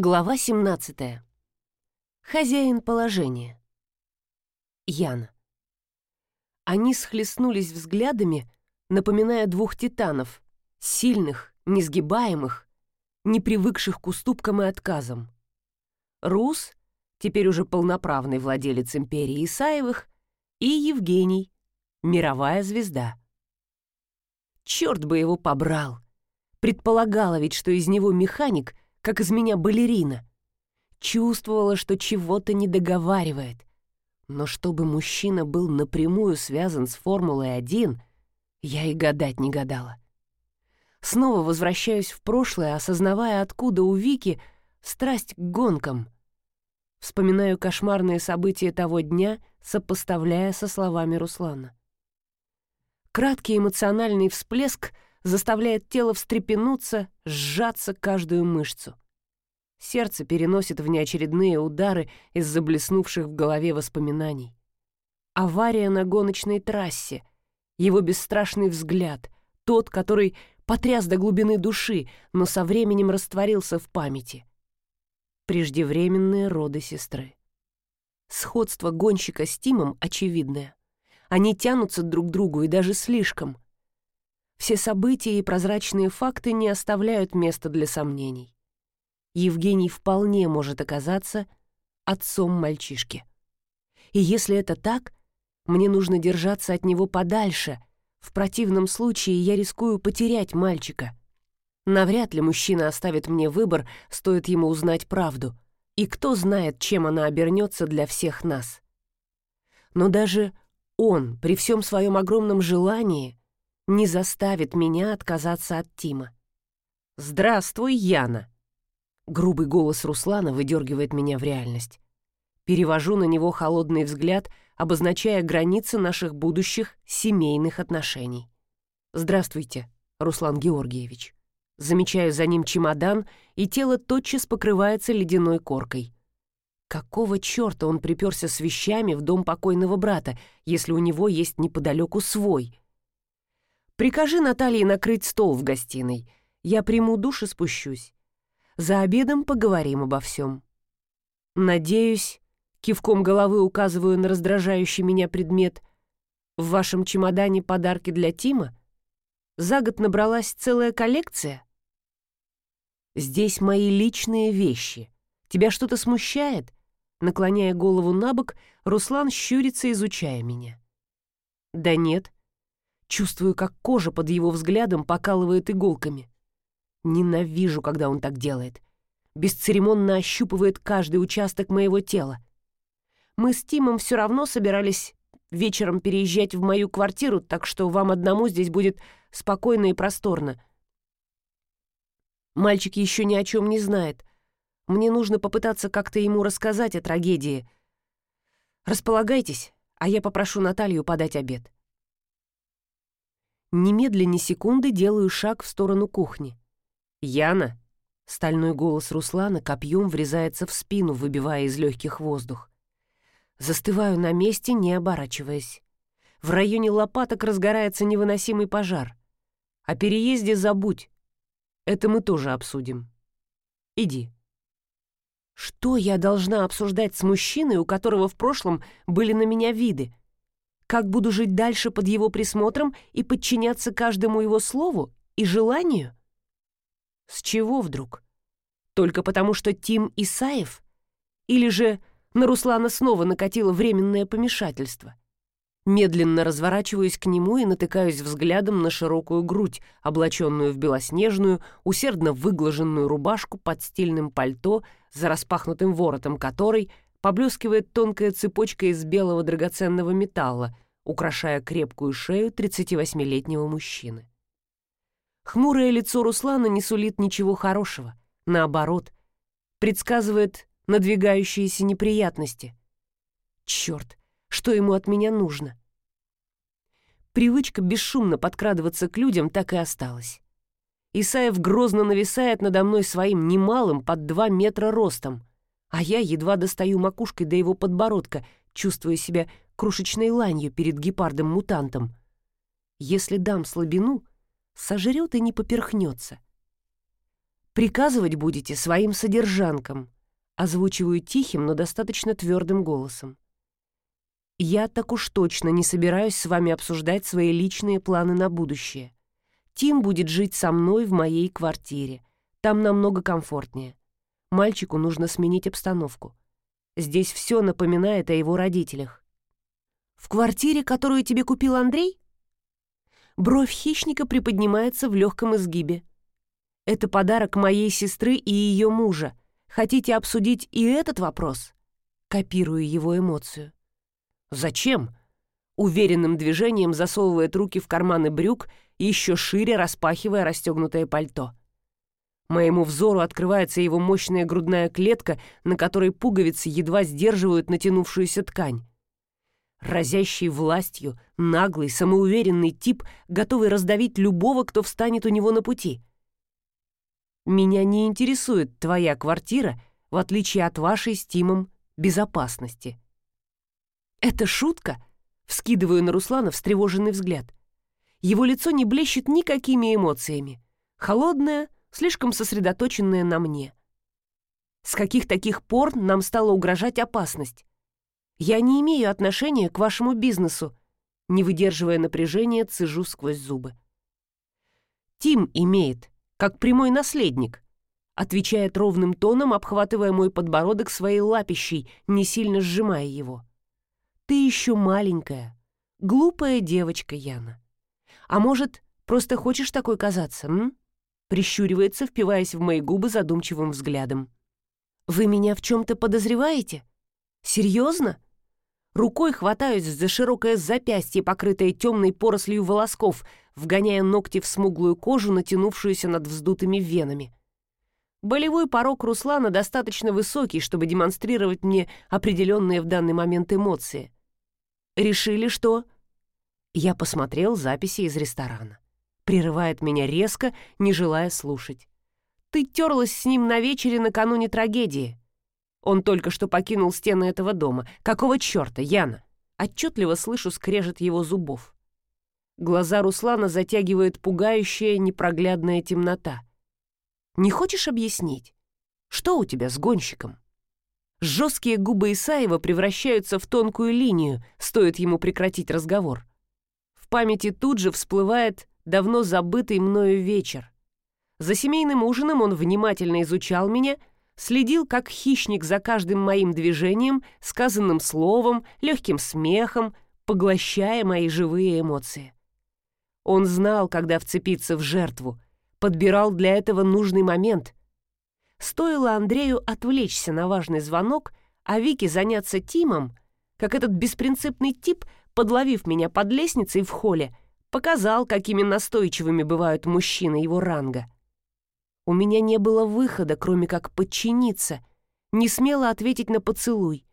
Глава 17. Хозяин положения. Яна. Они схлестнулись взглядами, напоминая двух титанов, сильных, несгибаемых, не привыкших к уступкам и отказам. Рус, теперь уже полноправный владелец империи Исаевых, и Евгений, мировая звезда. Черт бы его побрал! Предполагала ведь, что из него механик — как из меня балерина. Чувствовала, что чего-то не договаривает. Но чтобы мужчина был напрямую связан с Формулой-1, я и гадать не гадала. Снова возвращаюсь в прошлое, осознавая, откуда у Вики страсть к гонкам. Вспоминаю кошмарные события того дня, сопоставляя со словами Руслана. Краткий эмоциональный всплеск — заставляет тело встрепенуться, сжаться каждую мышцу. Сердце переносит внеочередные удары из-за блеснувших в голове воспоминаний. Авария на гоночной трассе, его бесстрашный взгляд, тот, который потряс до глубины души, но со временем растворился в памяти. Преждевременные роды сестры. Сходство гонщика с Тимом очевидное. Они тянутся друг к другу и даже слишком — все события и прозрачные факты не оставляют места для сомнений. Евгений вполне может оказаться отцом мальчишки. И если это так, мне нужно держаться от него подальше. В противном случае я рискую потерять мальчика. Навряд ли мужчина оставит мне выбор, стоит ему узнать правду. И кто знает, чем она обернется для всех нас. Но даже он, при всем своем огромном желании, не заставит меня отказаться от Тима. «Здравствуй, Яна!» Грубый голос Руслана выдергивает меня в реальность. Перевожу на него холодный взгляд, обозначая границы наших будущих семейных отношений. «Здравствуйте, Руслан Георгиевич». Замечаю за ним чемодан, и тело тотчас покрывается ледяной коркой. Какого черта он приперся с вещами в дом покойного брата, если у него есть неподалеку свой? Прикажи Наталье накрыть стол в гостиной. Я приму душ и спущусь. За обедом поговорим обо всем. Надеюсь, кивком головы указываю на раздражающий меня предмет, в вашем чемодане подарки для Тима? За год набралась целая коллекция? Здесь мои личные вещи. Тебя что-то смущает? Наклоняя голову на бок, Руслан щурится, изучая меня. Да нет, Чувствую, как кожа под его взглядом покалывает иголками. Ненавижу, когда он так делает. Бесцеремонно ощупывает каждый участок моего тела. Мы с Тимом все равно собирались вечером переезжать в мою квартиру, так что вам одному здесь будет спокойно и просторно. Мальчик еще ни о чем не знает. Мне нужно попытаться как-то ему рассказать о трагедии. Располагайтесь, а я попрошу Наталью подать обед. Немедленно секунды делаю шаг в сторону кухни. «Яна!» Стальной голос Руслана копьем врезается в спину, выбивая из легких воздух. Застываю на месте, не оборачиваясь. В районе лопаток разгорается невыносимый пожар. О переезде забудь. Это мы тоже обсудим. Иди. Что я должна обсуждать с мужчиной, у которого в прошлом были на меня виды? Как буду жить дальше под его присмотром и подчиняться каждому его слову и желанию? С чего вдруг? Только потому, что Тим Исаев? Или же на Руслана снова накатило временное помешательство? Медленно разворачиваюсь к нему и натыкаюсь взглядом на широкую грудь, облаченную в белоснежную, усердно выглаженную рубашку под стильным пальто, за распахнутым воротом которой поблескивает тонкая цепочка из белого драгоценного металла, украшая крепкую шею 38-летнего мужчины. Хмурое лицо Руслана не сулит ничего хорошего, наоборот, предсказывает надвигающиеся неприятности. Черт, что ему от меня нужно? Привычка бесшумно подкрадываться к людям так и осталась. Исаев грозно нависает надо мной своим немалым под два метра ростом, а я едва достаю макушкой до его подбородка, чувствуя себя крошечной ланью перед гепардом-мутантом. Если дам слабину, сожрет и не поперхнется. Приказывать будете своим содержанкам. Озвучиваю тихим, но достаточно твердым голосом. Я так уж точно не собираюсь с вами обсуждать свои личные планы на будущее. Тим будет жить со мной в моей квартире. Там намного комфортнее. Мальчику нужно сменить обстановку. Здесь все напоминает о его родителях. «В квартире, которую тебе купил Андрей?» Бровь хищника приподнимается в легком изгибе. «Это подарок моей сестры и ее мужа. Хотите обсудить и этот вопрос?» Копирую его эмоцию. «Зачем?» Уверенным движением засовывает руки в карманы брюк еще шире распахивая расстегнутое пальто. Моему взору открывается его мощная грудная клетка, на которой пуговицы едва сдерживают натянувшуюся ткань. Разящий властью, наглый, самоуверенный тип, готовый раздавить любого, кто встанет у него на пути. Меня не интересует твоя квартира, в отличие от вашей с Тимом безопасности. Это шутка? Вскидываю на Руслана встревоженный взгляд. Его лицо не блещет никакими эмоциями. Холодное, слишком сосредоточенное на мне. С каких таких пор нам стала угрожать опасность? Я не имею отношения к вашему бизнесу. Не выдерживая напряжения, цежу сквозь зубы. Тим имеет, как прямой наследник, отвечает ровным тоном, обхватывая мой подбородок своей лапищей, не сильно сжимая его. Ты еще маленькая, глупая девочка, Яна. А может, просто хочешь такой казаться, м? Прищуривается, впиваясь в мои губы задумчивым взглядом. Вы меня в чем-то подозреваете? Серьезно? Рукой хватаюсь за широкое запястье, покрытое темной порослью волосков, вгоняя ногти в смуглую кожу, натянувшуюся над вздутыми венами. Болевой порог Руслана достаточно высокий, чтобы демонстрировать мне определенные в данный момент эмоции. Решили, что... Я посмотрел записи из ресторана. Прерывает меня резко, не желая слушать. Ты терлась с ним на вечере накануне трагедии. Он только что покинул стены этого дома. Какого черта, Яна? Отчетливо слышу скрежет его зубов. Глаза Руслана затягивает пугающая непроглядная темнота. Не хочешь объяснить? Что у тебя с гонщиком? Жесткие губы Исаева превращаются в тонкую линию, стоит ему прекратить разговор. В памяти тут же всплывает давно забытый мною вечер. За семейным ужином он внимательно изучал меня — следил как хищник за каждым моим движением, сказанным словом, легким смехом, поглощая мои живые эмоции. Он знал, когда вцепиться в жертву, подбирал для этого нужный момент. Стоило Андрею отвлечься на важный звонок, а Вике заняться Тимом, как этот беспринципный тип, подловив меня под лестницей в холле, показал, какими настойчивыми бывают мужчины его ранга — у меня не было выхода, кроме как подчиниться, не смело ответить на поцелуй,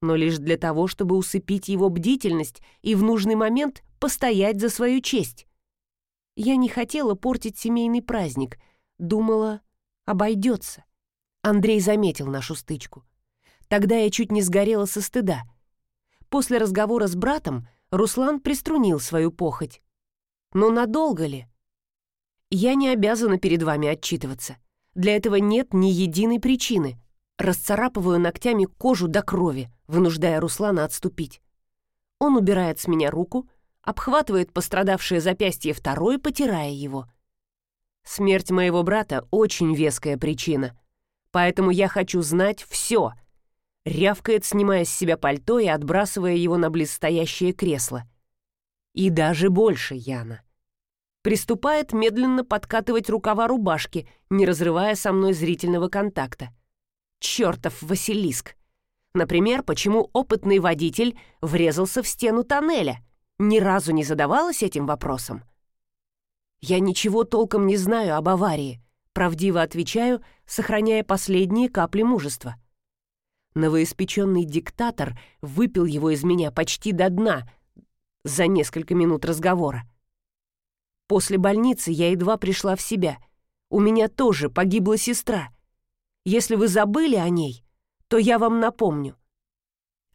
но лишь для того, чтобы усыпить его бдительность и в нужный момент постоять за свою честь. Я не хотела портить семейный праздник, думала, обойдется. Андрей заметил нашу стычку. Тогда я чуть не сгорела со стыда. После разговора с братом Руслан приструнил свою похоть. Но надолго ли? Я не обязана перед вами отчитываться. Для этого нет ни единой причины. Расцарапываю ногтями кожу до крови, вынуждая Руслана отступить. Он убирает с меня руку, обхватывает пострадавшее запястье второй, потирая его. Смерть моего брата — очень веская причина. Поэтому я хочу знать все. Рявкает, снимая с себя пальто и отбрасывая его на близстоящее кресло. И даже больше, Яна приступает медленно подкатывать рукава рубашки, не разрывая со мной зрительного контакта. Чёртов Василиск! Например, почему опытный водитель врезался в стену тоннеля? Ни разу не задавалась этим вопросом? Я ничего толком не знаю об аварии, правдиво отвечаю, сохраняя последние капли мужества. Новоиспеченный диктатор выпил его из меня почти до дна за несколько минут разговора. После больницы я едва пришла в себя. У меня тоже погибла сестра. Если вы забыли о ней, то я вам напомню.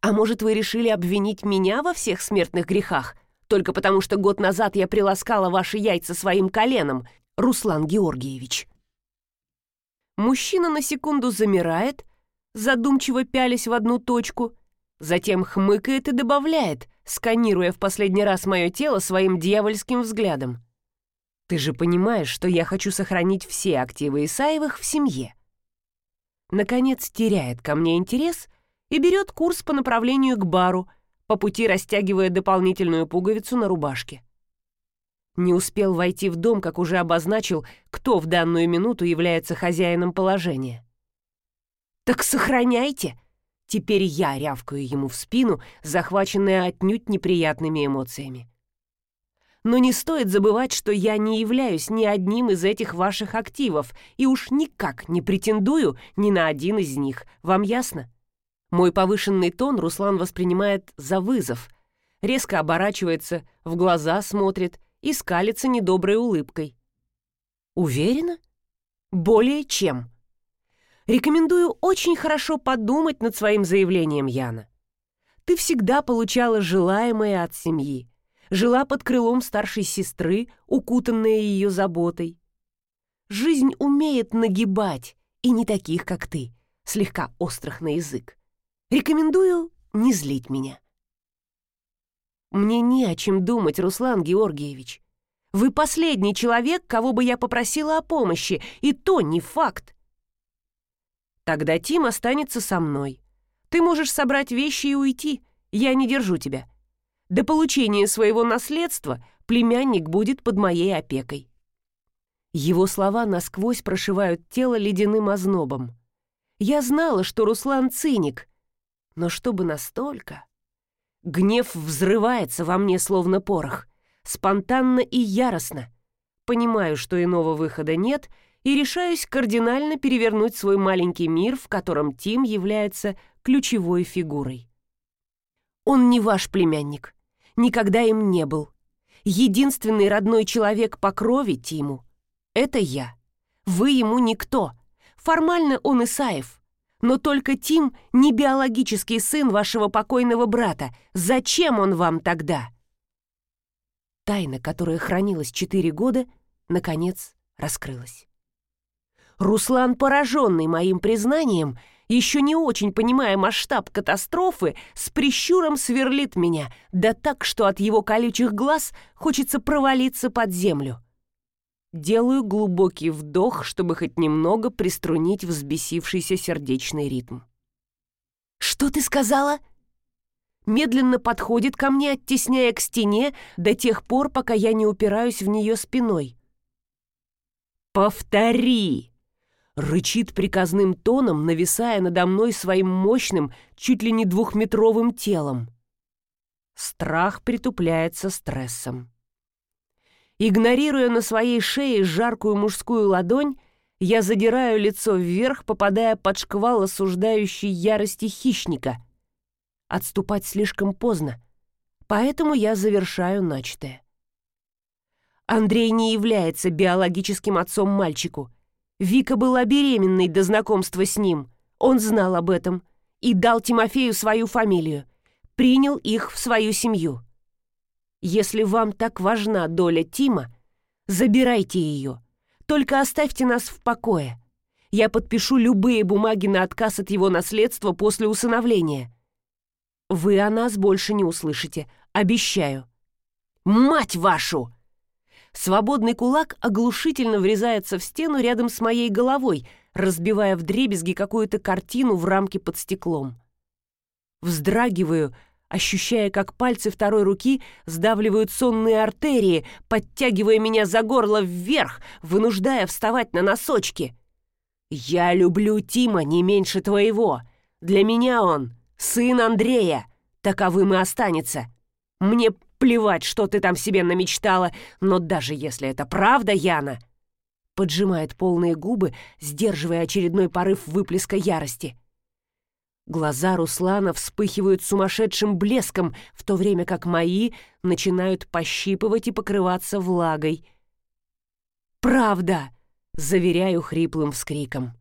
А может, вы решили обвинить меня во всех смертных грехах, только потому что год назад я приласкала ваши яйца своим коленом, Руслан Георгиевич?» Мужчина на секунду замирает, задумчиво пялясь в одну точку, затем хмыкает и добавляет, сканируя в последний раз мое тело своим дьявольским взглядом. «Ты же понимаешь, что я хочу сохранить все активы Исаевых в семье». Наконец теряет ко мне интерес и берет курс по направлению к бару, по пути растягивая дополнительную пуговицу на рубашке. Не успел войти в дом, как уже обозначил, кто в данную минуту является хозяином положения. «Так сохраняйте!» Теперь я рявкаю ему в спину, захваченная отнюдь неприятными эмоциями. Но не стоит забывать, что я не являюсь ни одним из этих ваших активов и уж никак не претендую ни на один из них. Вам ясно? Мой повышенный тон Руслан воспринимает за вызов, резко оборачивается, в глаза смотрит и скалится недоброй улыбкой. Уверена? Более чем. Рекомендую очень хорошо подумать над своим заявлением, Яна. Ты всегда получала желаемое от семьи, жила под крылом старшей сестры, укутанная ее заботой. Жизнь умеет нагибать, и не таких, как ты, слегка острых на язык. Рекомендую не злить меня. Мне не о чем думать, Руслан Георгиевич. Вы последний человек, кого бы я попросила о помощи, и то не факт. Тогда Тим останется со мной. Ты можешь собрать вещи и уйти. Я не держу тебя. До получения своего наследства племянник будет под моей опекой. Его слова насквозь прошивают тело ледяным ознобом. Я знала, что Руслан циник, но чтобы настолько... Гнев взрывается во мне, словно порох. Спонтанно и яростно. Понимаю, что иного выхода нет, и решаюсь кардинально перевернуть свой маленький мир, в котором Тим является ключевой фигурой. Он не ваш племянник. Никогда им не был. Единственный родной человек по крови Тиму — это я. Вы ему никто. Формально он Исаев. Но только Тим не биологический сын вашего покойного брата. Зачем он вам тогда? Тайна, которая хранилась четыре года, наконец раскрылась. Руслан, пораженный моим признанием, еще не очень понимая масштаб катастрофы, с прищуром сверлит меня, да так, что от его колючих глаз хочется провалиться под землю. Делаю глубокий вдох, чтобы хоть немного приструнить взбесившийся сердечный ритм. «Что ты сказала?» Медленно подходит ко мне, оттесняя к стене до тех пор, пока я не упираюсь в нее спиной. «Повтори!» Рычит приказным тоном, нависая надо мной своим мощным, чуть ли не двухметровым телом. Страх притупляется стрессом. Игнорируя на своей шее жаркую мужскую ладонь, я задираю лицо вверх, попадая под шквал осуждающей ярости хищника. Отступать слишком поздно, поэтому я завершаю начатое. Андрей не является биологическим отцом мальчику. Вика была беременной до знакомства с ним. Он знал об этом и дал Тимофею свою фамилию. Принял их в свою семью. Если вам так важна доля Тима, забирайте ее. Только оставьте нас в покое. Я подпишу любые бумаги на отказ от его наследства после усыновления. Вы о нас больше не услышите, обещаю. Мать вашу! Свободный кулак оглушительно врезается в стену рядом с моей головой, разбивая вдребезги какую-то картину в рамке под стеклом. Вздрагиваю, ощущая, как пальцы второй руки сдавливают сонные артерии, подтягивая меня за горло вверх, вынуждая вставать на носочки. «Я люблю Тима не меньше твоего. Для меня он сын Андрея. Таковым и останется. Мне плевать, что ты там себе намечтала, но даже если это правда, Яна...» Поджимает полные губы, сдерживая очередной порыв выплеска ярости. Глаза Руслана вспыхивают сумасшедшим блеском, в то время как мои начинают пощипывать и покрываться влагой. «Правда!» — заверяю хриплым вскриком.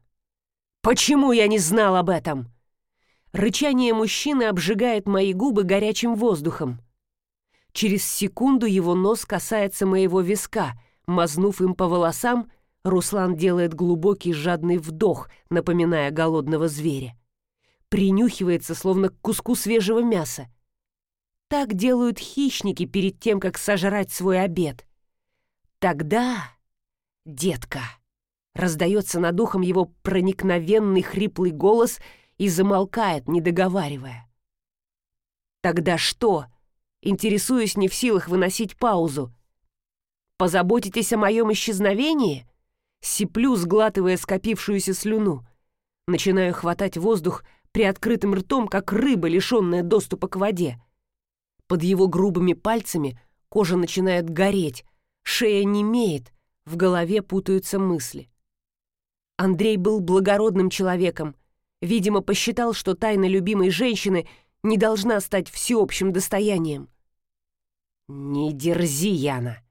«Почему я не знал об этом?» Рычание мужчины обжигает мои губы горячим воздухом. Через секунду его нос касается моего виска, мазнув им по волосам, Руслан делает глубокий жадный вдох, напоминая голодного зверя. Принюхивается, словно к куску свежего мяса. Так делают хищники перед тем, как сожрать свой обед. Тогда, детка, раздается над ухом его проникновенный хриплый голос и замолкает, не договаривая. Тогда что? Интересуюсь не в силах выносить паузу. Позаботитесь о моем исчезновении? Сиплю, сглатывая скопившуюся слюну. Начинаю хватать воздух приоткрытым ртом, как рыба, лишенная доступа к воде. Под его грубыми пальцами кожа начинает гореть, шея немеет, в голове путаются мысли. Андрей был благородным человеком. Видимо, посчитал, что тайна любимой женщины не должна стать всеобщим достоянием. «Не дерзи, Яна!»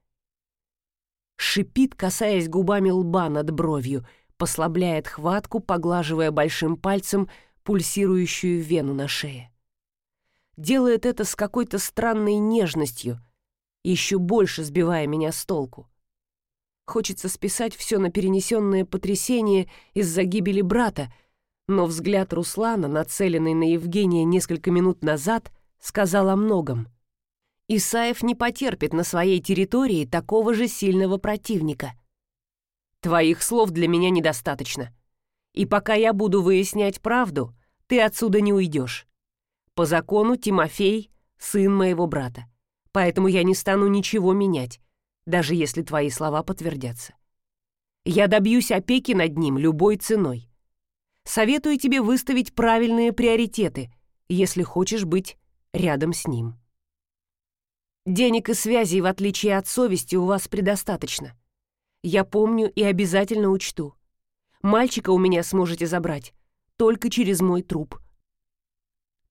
Шипит, касаясь губами лба над бровью, послабляет хватку, поглаживая большим пальцем пульсирующую вену на шее делает это с какой-то странной нежностью, еще больше сбивая меня с толку. Хочется списать все на перенесенное потрясение из-за гибели брата, но взгляд Руслана, нацеленный на Евгения несколько минут назад, сказал о многом. Исаев не потерпит на своей территории такого же сильного противника. Твоих слов для меня недостаточно. И пока я буду выяснять правду, ты отсюда не уйдешь. По закону Тимофей — сын моего брата. Поэтому я не стану ничего менять, даже если твои слова подтвердятся. Я добьюсь опеки над ним любой ценой. Советую тебе выставить правильные приоритеты, если хочешь быть рядом с ним. Денег и связей, в отличие от совести, у вас предостаточно. Я помню и обязательно учту. Мальчика у меня сможете забрать только через мой труп.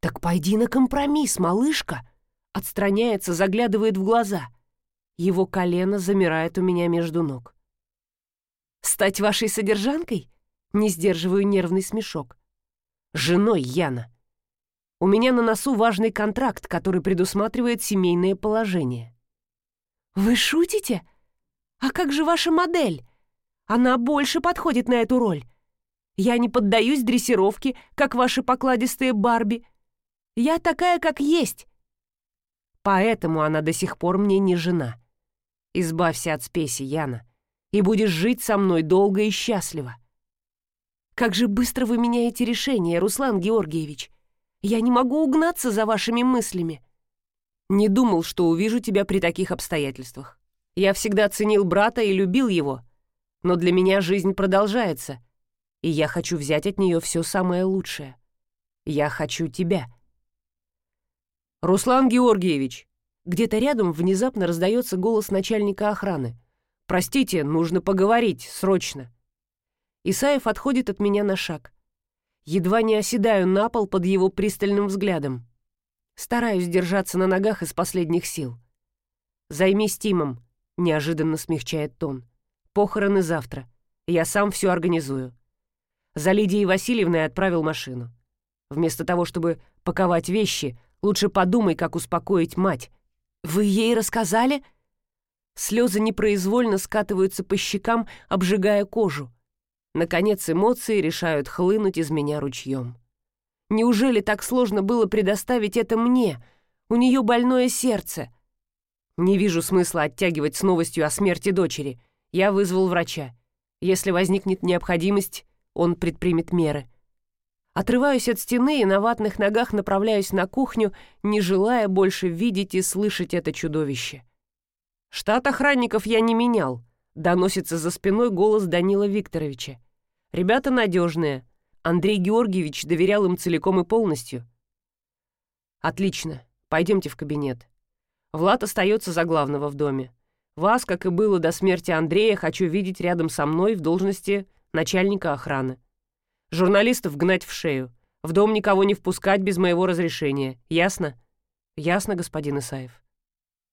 «Так пойди на компромисс, малышка!» Отстраняется, заглядывает в глаза. Его колено замирает у меня между ног. «Стать вашей содержанкой?» Не сдерживаю нервный смешок. «Женой Яна. У меня на носу важный контракт, который предусматривает семейное положение». «Вы шутите? А как же ваша модель? Она больше подходит на эту роль. Я не поддаюсь дрессировке, как ваши покладистые Барби. Я такая, как есть. Поэтому она до сих пор мне не жена. Избавься от спеси, Яна, и будешь жить со мной долго и счастливо. Как же быстро вы меняете решение, Руслан Георгиевич. Я не могу угнаться за вашими мыслями. Не думал, что увижу тебя при таких обстоятельствах. Я всегда ценил брата и любил его, но для меня жизнь продолжается, и я хочу взять от нее все самое лучшее. Я хочу тебя. «Руслан Георгиевич!» Где-то рядом внезапно раздается голос начальника охраны. «Простите, нужно поговорить, срочно!» Исаев отходит от меня на шаг. Едва не оседаю на пол под его пристальным взглядом. Стараюсь держаться на ногах из последних сил. «Займись Тимом», — неожиданно смягчает тон. «Похороны завтра. Я сам все организую». За Лидией Васильевной отправил машину. Вместо того, чтобы паковать вещи, Лучше подумай, как успокоить мать. Вы ей рассказали?» Слезы непроизвольно скатываются по щекам, обжигая кожу. Наконец эмоции решают хлынуть из меня ручьем. Неужели так сложно было предоставить это мне? У нее больное сердце. Не вижу смысла оттягивать с новостью о смерти дочери. Я вызвал врача. Если возникнет необходимость, он предпримет меры. Отрываюсь от стены и на ватных ногах направляюсь на кухню, не желая больше видеть и слышать это чудовище. «Штат охранников я не менял», — доносится за спиной голос Данила Викторовича. «Ребята надежные. Андрей Георгиевич доверял им целиком и полностью». «Отлично. Пойдемте в кабинет. Влад остается за главного в доме. Вас, как и было до смерти Андрея, хочу видеть рядом со мной в должности начальника охраны. Журналистов гнать в шею. В дом никого не впускать без моего разрешения. Ясно? Ясно, господин Исаев.